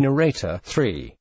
Narrator 3